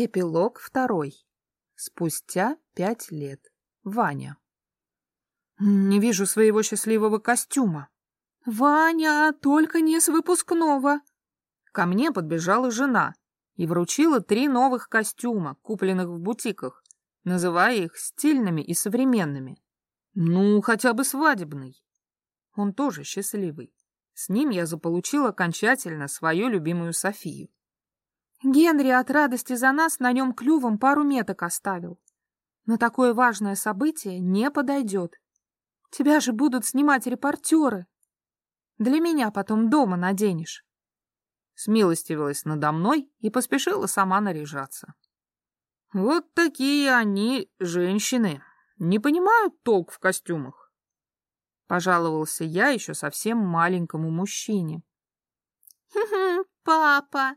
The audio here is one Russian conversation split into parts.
Эпилог второй. Спустя пять лет. Ваня. Не вижу своего счастливого костюма. Ваня, только не с выпускного. Ко мне подбежала жена и вручила три новых костюма, купленных в бутиках, называя их стильными и современными. Ну, хотя бы свадебный. Он тоже счастливый. С ним я заполучил окончательно свою любимую Софию. Генри от радости за нас на нем клювом пару меток оставил. На такое важное событие не подойдет. Тебя же будут снимать репортеры. Для меня потом дома наденешь. Смилостивилась надо мной и поспешила сама наряжаться. Вот такие они, женщины, не понимают толк в костюмах. Пожаловался я еще совсем маленькому мужчине. папа,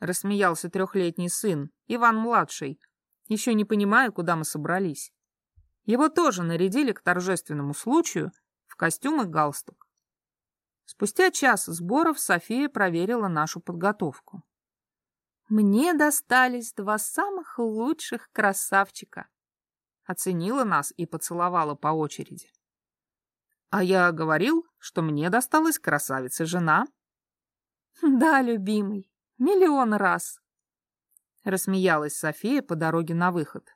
Рассмеялся трехлетний сын, Иван-младший, еще не понимая, куда мы собрались. Его тоже нарядили к торжественному случаю в костюм и галстук. Спустя час сборов София проверила нашу подготовку. «Мне достались два самых лучших красавчика», оценила нас и поцеловала по очереди. «А я говорил, что мне досталась красавица-жена». «Да, любимый, Миллион раз. Рассмеялась София по дороге на выход.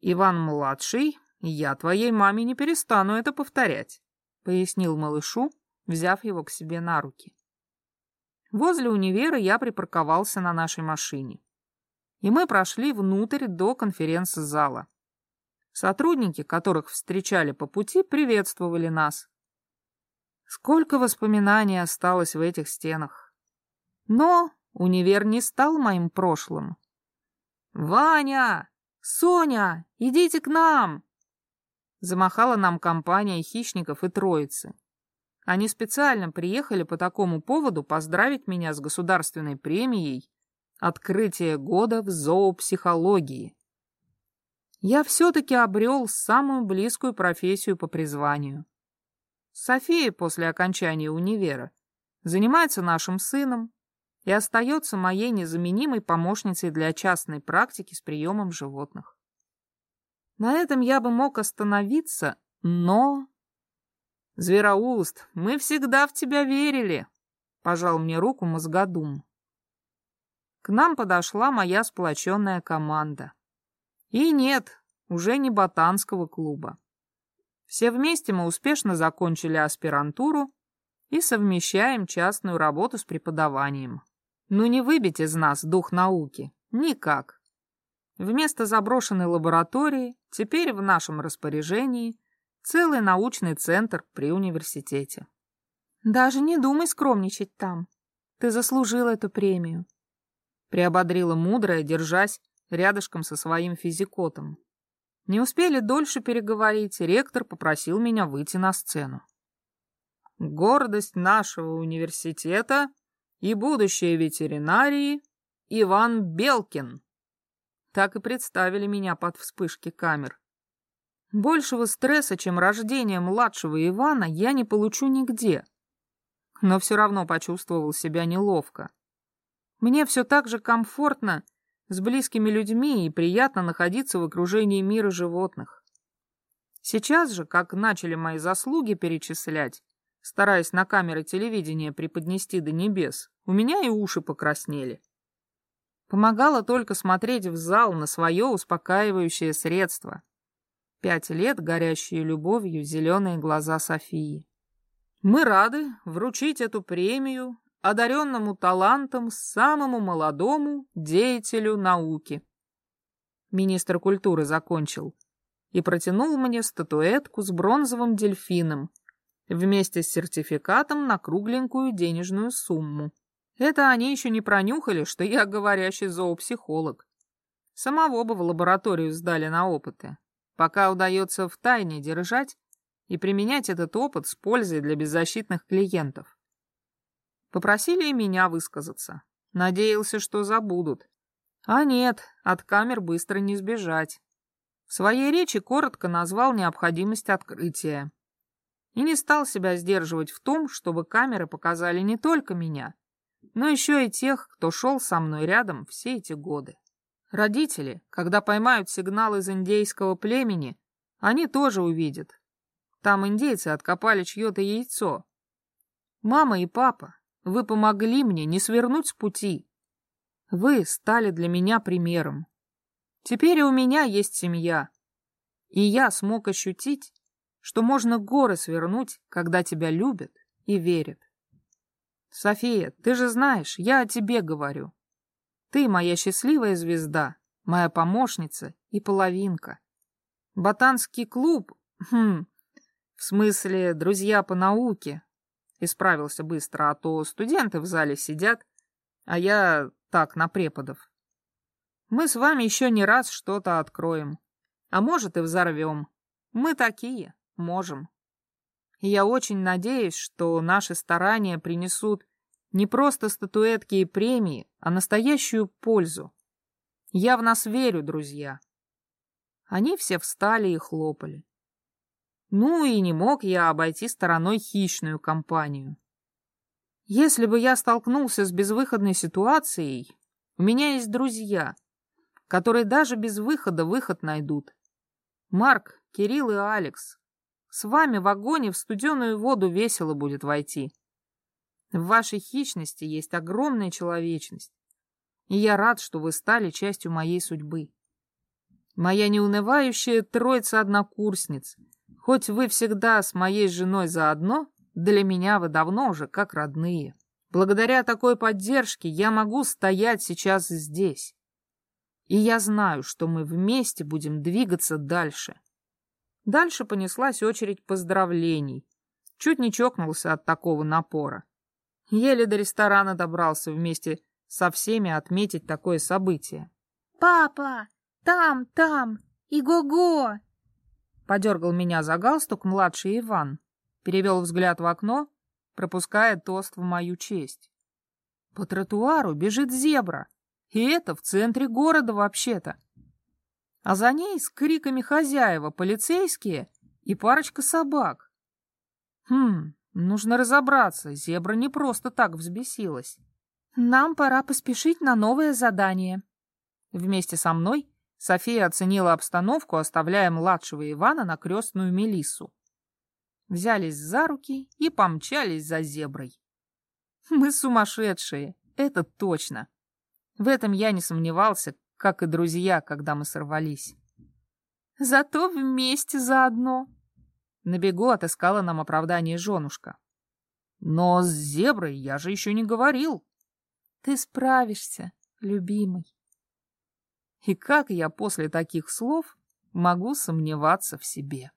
Иван-младший, я твоей маме не перестану это повторять, пояснил малышу, взяв его к себе на руки. Возле универа я припарковался на нашей машине. И мы прошли внутрь до конференц-зала. Сотрудники, которых встречали по пути, приветствовали нас. Сколько воспоминаний осталось в этих стенах. Но Универ не стал моим прошлым. «Ваня! Соня! Идите к нам!» Замахала нам компания хищников и троицы. Они специально приехали по такому поводу поздравить меня с государственной премией «Открытие года в зоопсихологии». Я все-таки обрел самую близкую профессию по призванию. София после окончания универа занимается нашим сыном, и остается моей незаменимой помощницей для частной практики с приемом животных. На этом я бы мог остановиться, но... Звероуст, мы всегда в тебя верили, пожал мне руку мозгодум. К нам подошла моя сплоченная команда. И нет, уже не ботанского клуба. Все вместе мы успешно закончили аспирантуру и совмещаем частную работу с преподаванием. Ну не выбить из нас дух науки. Никак. Вместо заброшенной лаборатории теперь в нашем распоряжении целый научный центр при университете. Даже не думай скромничать там. Ты заслужил эту премию. Приободрила мудрая, держась рядышком со своим физикотом. Не успели дольше переговорить, ректор попросил меня выйти на сцену. Гордость нашего университета и будущее ветеринарии Иван Белкин. Так и представили меня под вспышки камер. Большего стресса, чем рождение младшего Ивана, я не получу нигде. Но все равно почувствовал себя неловко. Мне все так же комфортно с близкими людьми и приятно находиться в окружении мира животных. Сейчас же, как начали мои заслуги перечислять, стараясь на камеры телевидения преподнести до небес, у меня и уши покраснели. Помогало только смотреть в зал на свое успокаивающее средство. Пять лет горящие любовью зеленые глаза Софии. Мы рады вручить эту премию одаренному талантом самому молодому деятелю науки. Министр культуры закончил и протянул мне статуэтку с бронзовым дельфином вместе с сертификатом на кругленькую денежную сумму. Это они еще не пронюхали, что я говорящий зоопсихолог. Самого бы в лабораторию сдали на опыты. Пока удается в тайне держать и применять этот опыт с пользой для беззащитных клиентов. Попросили и меня высказаться. Надеялся, что забудут. А нет, от камер быстро не сбежать. В своей речи коротко назвал необходимость открытия. И не стал себя сдерживать в том, чтобы камеры показали не только меня, но еще и тех, кто шел со мной рядом все эти годы. Родители, когда поймают сигнал из индейского племени, они тоже увидят. Там индейцы откопали чье-то яйцо. Мама и папа, вы помогли мне не свернуть с пути. Вы стали для меня примером. Теперь у меня есть семья. И я смог ощутить, что можно горы свернуть, когда тебя любят и верят. София, ты же знаешь, я о тебе говорю. Ты моя счастливая звезда, моя помощница и половинка. Ботанский клуб, хм, в смысле, друзья по науке. Исправился быстро, а то студенты в зале сидят, а я так, на преподов. Мы с вами еще не раз что-то откроем, а может и взорвем. Мы такие, можем. И я очень надеюсь, что наши старания принесут не просто статуэтки и премии, а настоящую пользу. Я в нас верю, друзья. Они все встали и хлопали. Ну и не мог я обойти стороной хищную компанию. Если бы я столкнулся с безвыходной ситуацией, у меня есть друзья, которые даже без выхода выход найдут. Марк, Кирилл и Алекс. С вами в вагоне в студеную воду весело будет войти. В вашей хищности есть огромная человечность. И я рад, что вы стали частью моей судьбы. Моя неунывающая троица-однокурсниц. Хоть вы всегда с моей женой заодно, для меня вы давно уже как родные. Благодаря такой поддержке я могу стоять сейчас здесь. И я знаю, что мы вместе будем двигаться дальше. Дальше понеслась очередь поздравлений. Чуть не чокнулся от такого напора. Еле до ресторана добрался вместе со всеми отметить такое событие. «Папа! Там, там! Иго-го!» Подергал меня за галстук младший Иван. Перевел взгляд в окно, пропуская тост в мою честь. По тротуару бежит зебра. И это в центре города вообще-то. А за ней с криками хозяева полицейские и парочка собак. Хм, Нужно разобраться, зебра не просто так взбесилась. Нам пора поспешить на новое задание. Вместе со мной София оценила обстановку, оставляя младшего Ивана на крестную Мелиссу. Взялись за руки и помчались за зеброй. Мы сумасшедшие, это точно. В этом я не сомневался, как и друзья, когда мы сорвались. Зато вместе заодно, на бегу отыскала нам оправдание женушка. Но с зеброй я же еще не говорил. Ты справишься, любимый. И как я после таких слов могу сомневаться в себе?